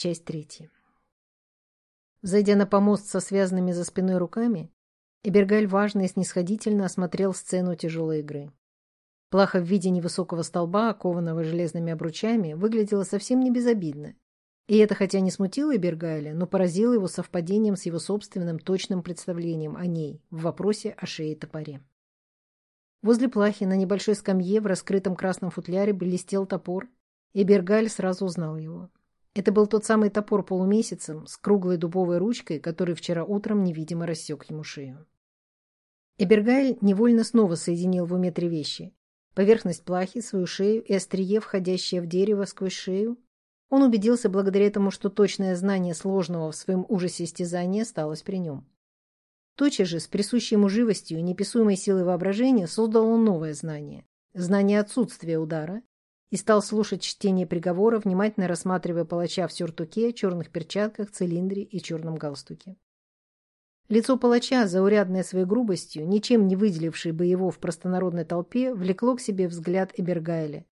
Часть третья. Зайдя на помост со связанными за спиной руками, Эбергаль важно и снисходительно осмотрел сцену тяжелой игры. Плаха в виде невысокого столба, окованного железными обручами, выглядела совсем не безобидно. И это хотя не смутило Эбергайля, но поразило его совпадением с его собственным точным представлением о ней в вопросе о шее топоре. Возле плахи на небольшой скамье в раскрытом красном футляре блестел топор, и Бергаль сразу узнал его. Это был тот самый топор полумесяцем с круглой дубовой ручкой, который вчера утром невидимо рассек ему шею. Эбергайль невольно снова соединил в уме три вещи. Поверхность плахи, свою шею и острие, входящее в дерево сквозь шею. Он убедился благодаря тому, что точное знание сложного в своем ужасе истязания осталось при нем. Тотчас же, с присущей ему живостью и неписуемой силой воображения, создал он новое знание. Знание отсутствия удара, и стал слушать чтение приговора, внимательно рассматривая палача в сюртуке, черных перчатках, цилиндре и черном галстуке. Лицо палача, заурядное своей грубостью, ничем не выделивший бы его в простонародной толпе, влекло к себе взгляд Эбергайля.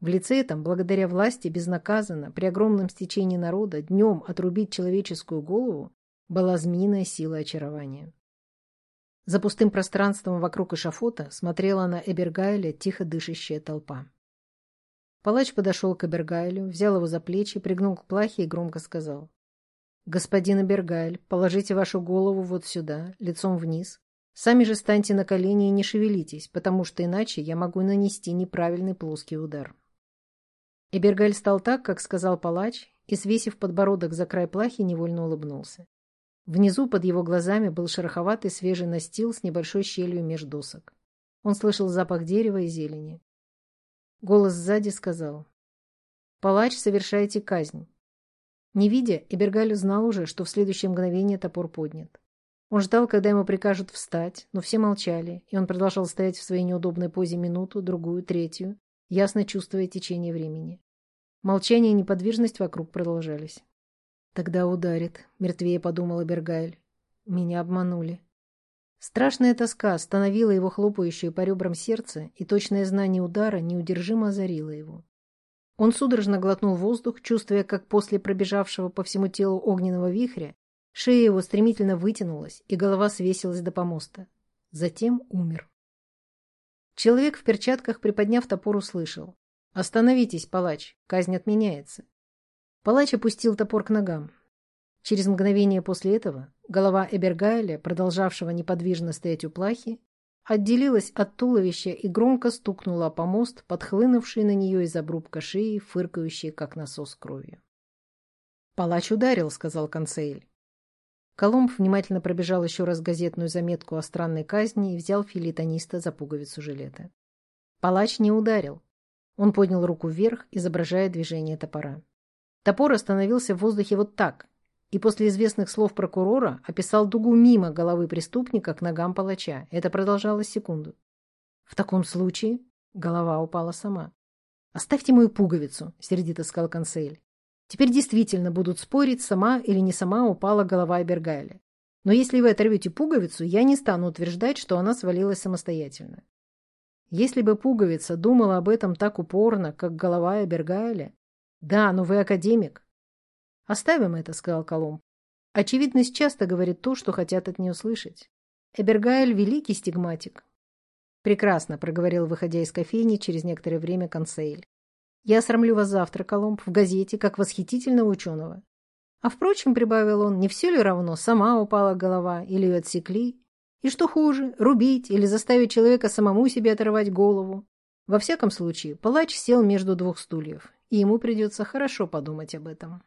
В лице этом, благодаря власти, безнаказанно, при огромном стечении народа, днем отрубить человеческую голову, была змеиная сила очарования. За пустым пространством вокруг эшафота смотрела на Эбергайля тихо дышащая толпа. Палач подошел к Эбергайлю, взял его за плечи, пригнул к плахе и громко сказал. «Господин Эбергайль, положите вашу голову вот сюда, лицом вниз. Сами же станьте на колени и не шевелитесь, потому что иначе я могу нанести неправильный плоский удар». Эбергайль стал так, как сказал палач, и, свесив подбородок за край плахи, невольно улыбнулся. Внизу под его глазами был шероховатый свежий настил с небольшой щелью меж досок. Он слышал запах дерева и зелени. Голос сзади сказал. «Палач, совершайте казнь». Не видя, Эбергаль узнал уже, что в следующее мгновение топор поднят. Он ждал, когда ему прикажут встать, но все молчали, и он продолжал стоять в своей неудобной позе минуту, другую, третью, ясно чувствуя течение времени. Молчание и неподвижность вокруг продолжались. «Тогда ударит», — мертвее подумал Эбергайль. «Меня обманули». Страшная тоска остановила его хлопающее по ребрам сердце, и точное знание удара неудержимо озарило его. Он судорожно глотнул воздух, чувствуя, как после пробежавшего по всему телу огненного вихря шея его стремительно вытянулась, и голова свесилась до помоста. Затем умер. Человек в перчатках, приподняв топор, услышал. «Остановитесь, палач, казнь отменяется». Палач опустил топор к ногам. Через мгновение после этого голова Эбергайля, продолжавшего неподвижно стоять у плахи, отделилась от туловища и громко стукнула по мост, подхлынувший на нее из обрубка шеи, фыркающий, как насос кровью. «Палач ударил», — сказал консейль. Колумб внимательно пробежал еще раз газетную заметку о странной казни и взял филитониста за пуговицу жилета. Палач не ударил. Он поднял руку вверх, изображая движение топора. Топор остановился в воздухе вот так, и после известных слов прокурора описал дугу мимо головы преступника к ногам палача. Это продолжалось секунду. В таком случае голова упала сама. «Оставьте мою пуговицу», — сердито сказал консель. «Теперь действительно будут спорить, сама или не сама упала голова Эбергайля. Но если вы оторвете пуговицу, я не стану утверждать, что она свалилась самостоятельно. Если бы пуговица думала об этом так упорно, как голова Эбергайля... Да, но вы академик, «Оставим это», — сказал Колумб. «Очевидность часто говорит то, что хотят от нее слышать. Эбергайль — великий стигматик». «Прекрасно», — проговорил, выходя из кофейни через некоторое время консейль. «Я осрамлю вас завтра, Колумб, в газете, как восхитительного ученого. А впрочем, — прибавил он, — не все ли равно, сама упала голова или ее отсекли? И что хуже, рубить или заставить человека самому себе оторвать голову? Во всяком случае, палач сел между двух стульев, и ему придется хорошо подумать об этом».